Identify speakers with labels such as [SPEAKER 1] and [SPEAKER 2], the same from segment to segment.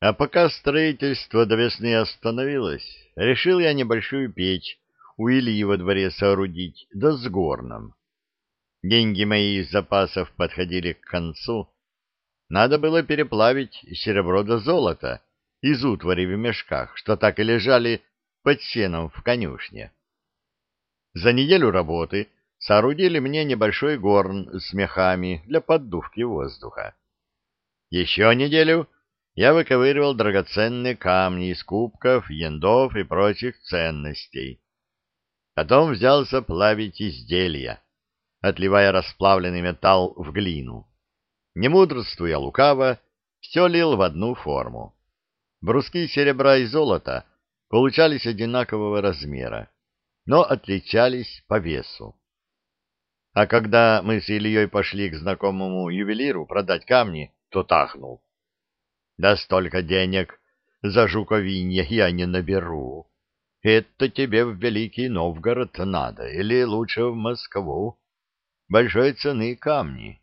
[SPEAKER 1] А пока строительство до весны остановилось, решил я небольшую печь у Ильи во дворе соорудить, да с горном. Деньги мои из запасов подходили к концу. Надо было переплавить серебро до золота из утвари в мешках, что так и лежали под сеном в конюшне. За неделю работы соорудили мне небольшой горн с мехами для поддувки воздуха. Еще неделю я выковыривал драгоценные камни из кубков, яндов и прочих ценностей. Потом взялся плавить изделия, отливая расплавленный металл в глину. Не мудрствуя лукаво, все лил в одну форму. Бруски серебра и золота получались одинакового размера, но отличались по весу. А когда мы с Ильей пошли к знакомому ювелиру продать камни, то тахнул. Да столько денег за жуковинье я не наберу. Это тебе в Великий Новгород надо, или лучше в Москву. Большой цены камни.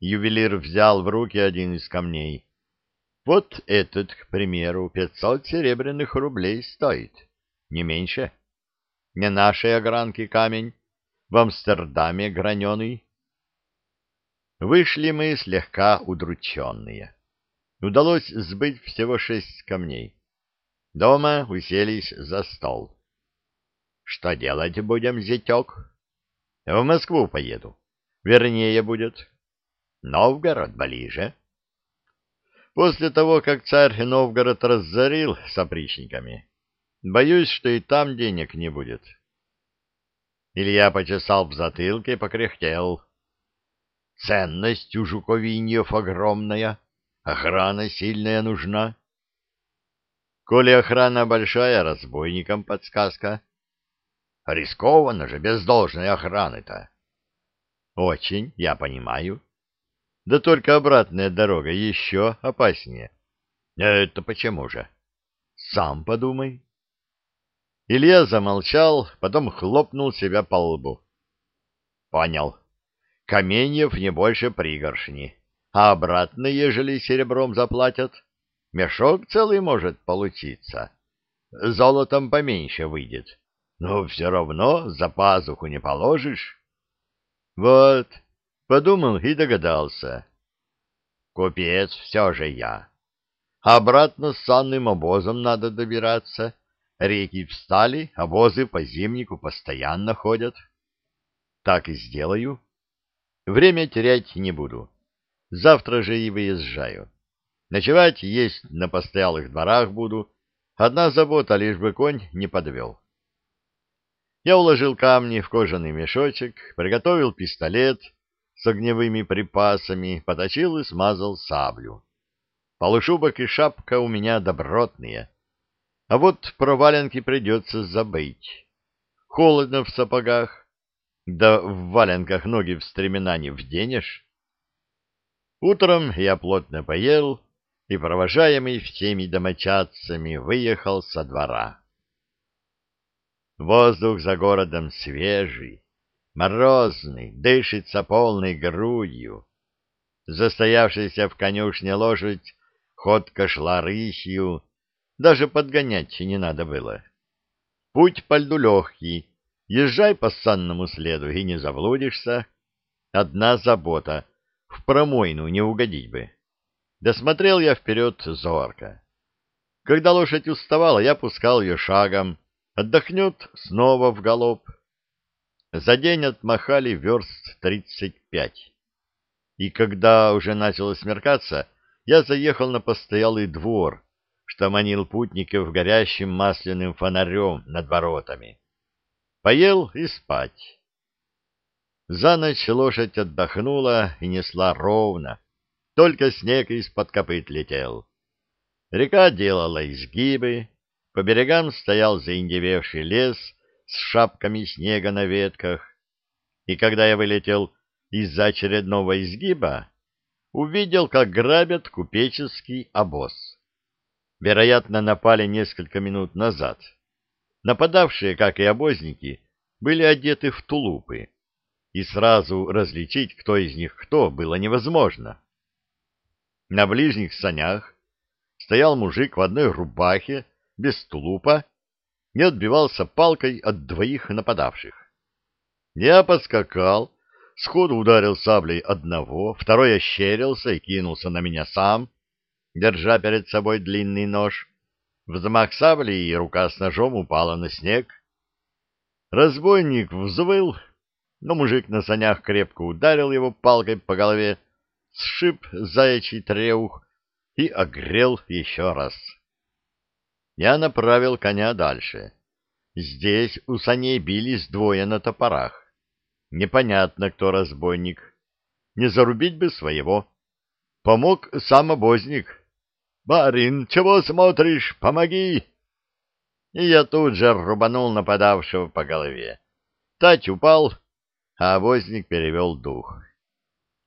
[SPEAKER 1] Ювелир взял в руки один из камней. Вот этот, к примеру, пятьсот серебряных рублей стоит, не меньше. Не нашей огранки камень, в Амстердаме граненый. Вышли мы слегка удрученные. Удалось сбыть всего шесть камней. Дома уселись за стол. Что делать будем, зятек? В Москву поеду. Вернее будет. Новгород ближе. После того, как царь Новгород разорил с опричниками, боюсь, что и там денег не будет. Илья почесал в затылке и покряхтел. Ценность у жуковиньев огромная, охрана сильная нужна. Коли охрана большая, разбойникам подсказка. Рискованно же, без должной охраны-то. Очень, я понимаю. Да только обратная дорога еще опаснее. Это почему же? Сам подумай. Илья замолчал, потом хлопнул себя по лбу. Понял. Каменьев не больше пригоршни. А обратно, ежели серебром заплатят, мешок целый может получиться. Золотом поменьше выйдет. Но все равно за пазуху не положишь. Вот, подумал и догадался. Купец все же я. Обратно с санным обозом надо добираться. Реки встали, обозы по зимнику постоянно ходят. Так и сделаю. Время терять не буду. Завтра же и выезжаю. Ночевать есть на постоялых дворах буду. Одна забота, лишь бы конь не подвел. Я уложил камни в кожаный мешочек, приготовил пистолет с огневыми припасами, поточил и смазал саблю. Полушубок и шапка у меня добротные. А вот про валенки придется забыть. Холодно в сапогах, да в валенках ноги в стремена не вденешь. Утром я плотно поел и, провожаемый всеми домочадцами, выехал со двора. Воздух за городом свежий, морозный, дышится полной грудью. Застоявшаяся в конюшне лошадь ходка шла рысью, даже подгонять не надо было. Путь по льду легкий, езжай по санному следу и не заблудишься. Одна забота — в промойну не угодить бы. Досмотрел я вперед зорко. Когда лошадь уставала, я пускал ее шагом, отдохнет снова в галоп. За день отмахали верст тридцать пять. И когда уже начало смеркаться, я заехал на постоялый двор, что манил путников горящим масляным фонарем над воротами. Поел и спать. За ночь лошадь отдохнула и несла ровно, только снег из-под копыт летел. Река делала изгибы, по берегам стоял заиндевевший лес с шапками снега на ветках, и когда я вылетел из-за очередного изгиба, увидел, как грабят купеческий обоз. Вероятно, напали несколько минут назад. Нападавшие, как и обозники, были одеты в тулупы и сразу различить, кто из них кто, было невозможно. На ближних санях стоял мужик в одной рубахе, без тулупа, и отбивался палкой от двоих нападавших. Я подскакал, сходу ударил саблей одного, второй ощерился и кинулся на меня сам, держа перед собой длинный нож. Взмах сабли, и рука с ножом упала на снег. Разбойник взвыл, но мужик на санях крепко ударил его палкой по голове, сшиб заячий треух и огрел еще раз. Я направил коня дальше. Здесь у саней бились двое на топорах. Непонятно, кто разбойник. Не зарубить бы своего. Помог сам обозник. «Барин, чего смотришь? Помоги!» И я тут же рубанул нападавшего по голове. Тач упал, а обозник перевел дух.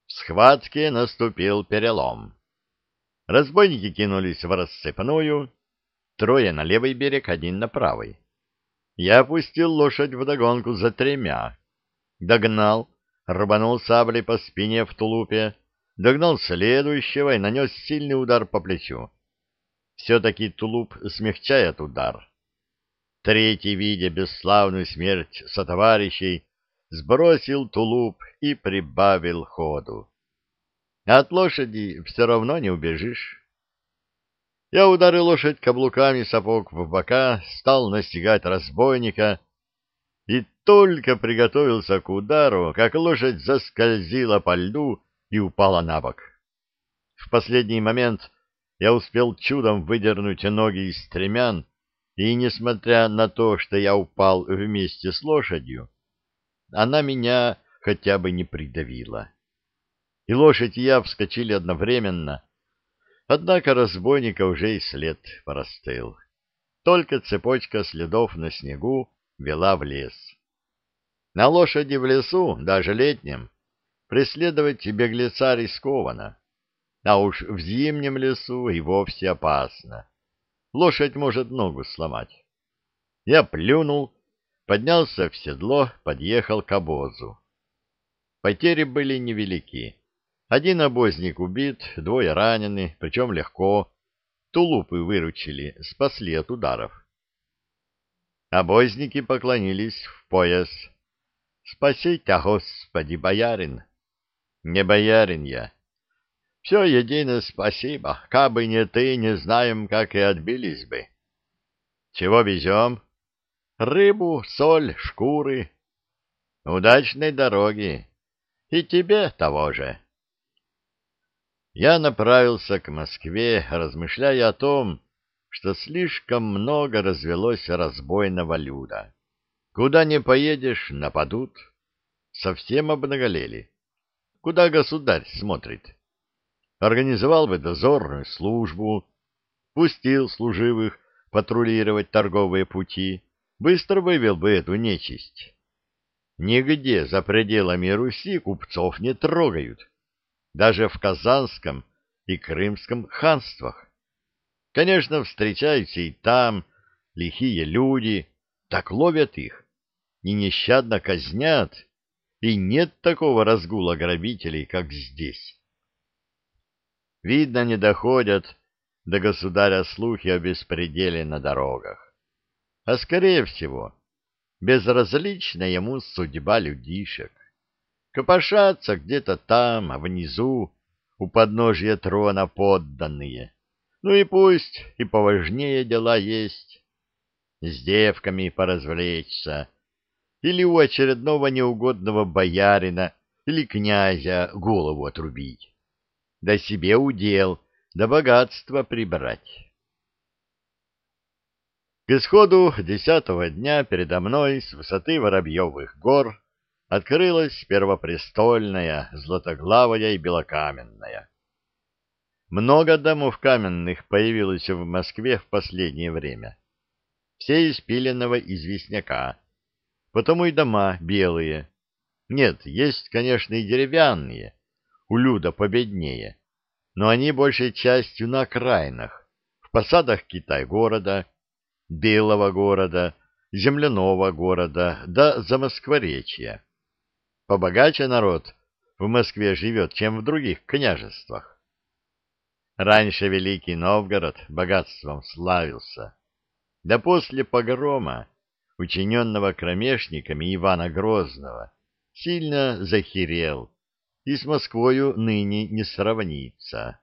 [SPEAKER 1] В схватке наступил перелом. Разбойники кинулись в рассыпную, трое на левый берег, один на правый. Я опустил лошадь вдогонку за тремя. Догнал, рубанул саблей по спине в тулупе, догнал следующего и нанес сильный удар по плечу. Все-таки тулуп смягчает удар. Третий, видя бесславную смерть сотоварищей, сбросил тулуп и прибавил ходу. От лошади все равно не убежишь. Я ударил лошадь каблуками сапог в бока, стал настигать разбойника и только приготовился к удару, как лошадь заскользила по льду и упала на бок. В последний момент я успел чудом выдернуть ноги из стремян, и, несмотря на то, что я упал вместе с лошадью, она меня хотя бы не придавила. И лошадь и я вскочили одновременно, однако разбойника уже и след простыл. Только цепочка следов на снегу вела в лес. На лошади в лесу, даже летнем, преследовать беглеца рискованно, а уж в зимнем лесу и вовсе опасно. Лошадь может ногу сломать. Я плюнул, поднялся в седло, подъехал к обозу. Потери были невелики. Один обозник убит, двое ранены, причем легко. Тулупы выручили, спасли от ударов. Обозники поклонились в пояс. «Спасите, Господи, боярин!» «Не боярин я. Все едино спасибо. Кабы не ты, не знаем, как и отбились бы». «Чего везем?» «Рыбу, соль, шкуры». «Удачной дороги. И тебе того же». Я направился к Москве, размышляя о том, что слишком много развелось разбойного люда. Куда не поедешь, нападут. Совсем обнаголели. Куда государь смотрит? Организовал бы дозорную службу, пустил служивых патрулировать торговые пути, быстро вывел бы эту нечисть. Нигде за пределами Руси купцов не трогают, даже в Казанском и Крымском ханствах. Конечно, встречаются и там лихие люди, так ловят их и нещадно казнят, и нет такого разгула грабителей, как здесь. Видно, не доходят до государя слухи о беспределе на дорогах. А скорее всего, безразлична ему судьба людишек. Копошатся где-то там, а внизу, у подножия трона подданные — ну и пусть, и поважнее дела есть. С девками поразвлечься. Или у очередного неугодного боярина или князя голову отрубить. Да себе удел, да богатство прибрать. К исходу десятого дня передо мной с высоты Воробьевых гор открылась первопрестольная, златоглавая и белокаменная. Много домов каменных появилось в Москве в последнее время. Все из пиленного известняка. Потому и дома белые. Нет, есть, конечно, и деревянные, у люда победнее, но они большей частью на окраинах, в посадах Китай-города, Белого города, Земляного города, да Замоскворечья. Побогаче народ в Москве живет, чем в других княжествах. Раньше Великий Новгород богатством славился. Да после погрома, учиненного кромешниками Ивана Грозного, сильно захерел и с Москвою ныне не сравнится.